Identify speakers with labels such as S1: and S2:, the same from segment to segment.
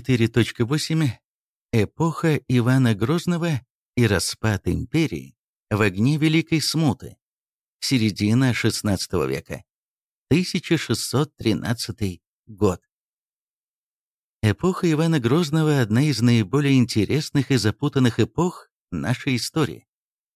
S1: 4.8. Эпоха Ивана Грозного и распад империи в огне Великой Смуты. Середина XVI века. 1613 год. Эпоха Ивана Грозного – одна из наиболее интересных и запутанных эпох нашей истории.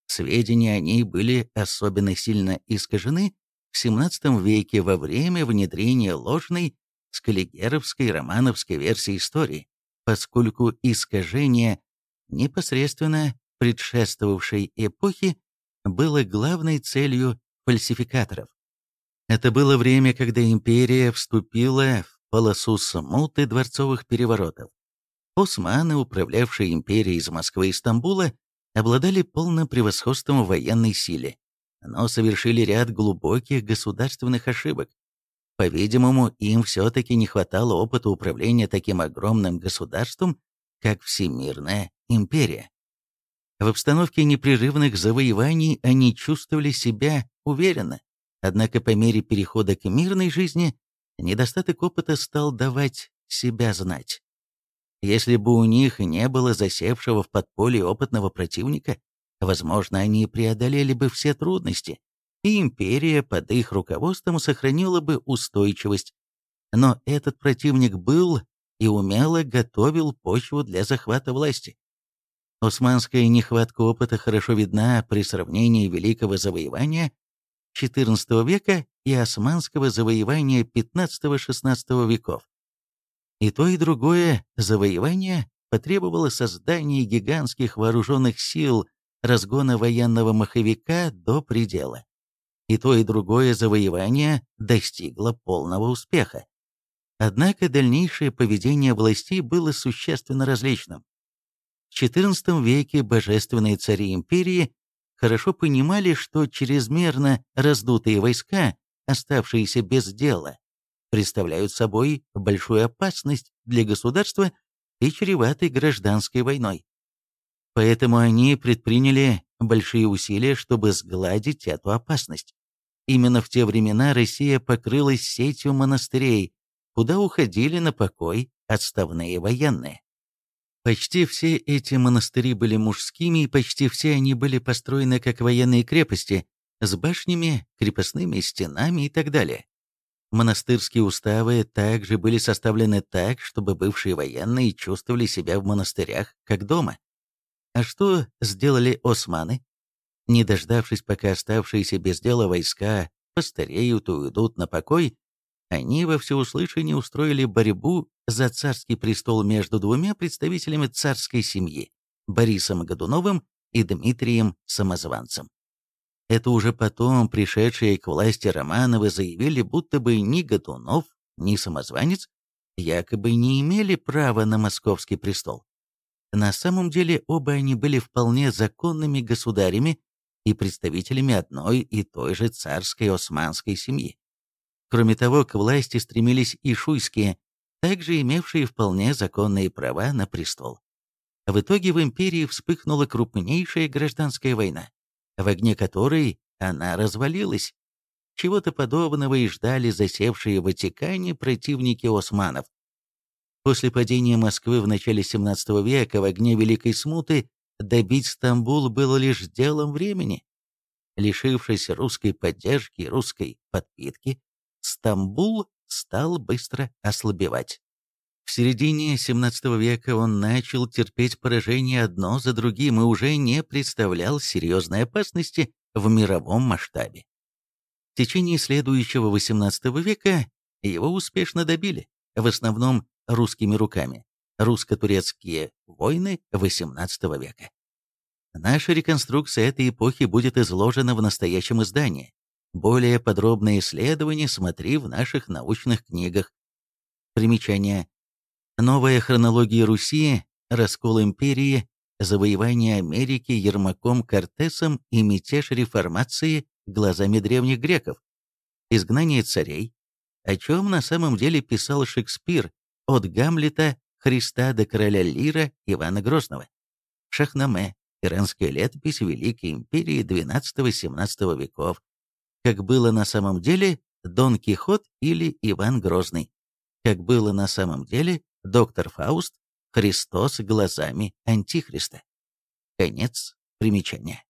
S1: Сведения о ней были особенно сильно искажены в XVII веке во время внедрения ложной скаллигеровской романовской версии истории, поскольку искажение непосредственно предшествовавшей эпохи было главной целью фальсификаторов. Это было время, когда империя вступила в полосу смуты дворцовых переворотов. Османы, управлявшие империей из Москвы и Стамбула, обладали полным превосходством в военной силе, но совершили ряд глубоких государственных ошибок. По-видимому, им все-таки не хватало опыта управления таким огромным государством, как Всемирная империя. В обстановке непрерывных завоеваний они чувствовали себя уверенно, однако по мере перехода к мирной жизни недостаток опыта стал давать себя знать. Если бы у них не было засевшего в подполье опытного противника, возможно, они преодолели бы все трудности, и империя под их руководством сохранила бы устойчивость. Но этот противник был и умело готовил почву для захвата власти. Османская нехватка опыта хорошо видна при сравнении Великого завоевания XIV века и османского завоевания XV-XVI веков. И то, и другое завоевание потребовало создания гигантских вооруженных сил, разгона военного маховика до предела и то и другое завоевание достигло полного успеха. Однако дальнейшее поведение властей было существенно различным. В XIV веке божественные цари империи хорошо понимали, что чрезмерно раздутые войска, оставшиеся без дела, представляют собой большую опасность для государства и чреваты гражданской войной. Поэтому они предприняли большие усилия, чтобы сгладить эту опасность. Именно в те времена Россия покрылась сетью монастырей, куда уходили на покой отставные военные. Почти все эти монастыри были мужскими, и почти все они были построены как военные крепости, с башнями, крепостными стенами и так далее. Монастырские уставы также были составлены так, чтобы бывшие военные чувствовали себя в монастырях как дома. А что сделали османы? Не дождавшись, пока оставшиеся без дела войска постареют и уйдут на покой, они во всеуслышание устроили борьбу за царский престол между двумя представителями царской семьи – Борисом Годуновым и Дмитрием Самозванцем. Это уже потом пришедшие к власти Романовы заявили, будто бы ни Годунов, ни Самозванец якобы не имели права на московский престол. На самом деле оба они были вполне законными государями и представителями одной и той же царской османской семьи. Кроме того, к власти стремились и шуйские, также имевшие вполне законные права на престол. В итоге в империи вспыхнула крупнейшая гражданская война, в огне которой она развалилась. Чего-то подобного и ждали засевшие в Ватикане противники османов. После падения Москвы в начале XVII века в огне Великой Смуты добить Стамбул было лишь делом времени. Лишившись русской поддержки и русской подпитки, Стамбул стал быстро ослабевать. В середине XVII века он начал терпеть поражение одно за другим и уже не представлял серьезной опасности в мировом масштабе. В течение следующего XVIII века его успешно добили, в основном русскими руками русско-турецкие войны XVIII века. Наша реконструкция этой эпохи будет изложена в настоящем издании. Более подробные исследования смотри в наших научных книгах. Примечание. Новая хронология Руси, раскол империи, завоевание Америки Ермаком Кортесом и мятеж реформации глазами древних греков, изгнание царей, о чем на самом деле писал Шекспир от Гамлета Христа до короля Лира Ивана Грозного. Шахнаме. Иранская летопись Великой империи XII-XVII веков. Как было на самом деле Дон Кихот или Иван Грозный. Как было на самом деле Доктор Фауст. Христос глазами Антихриста. Конец примечания.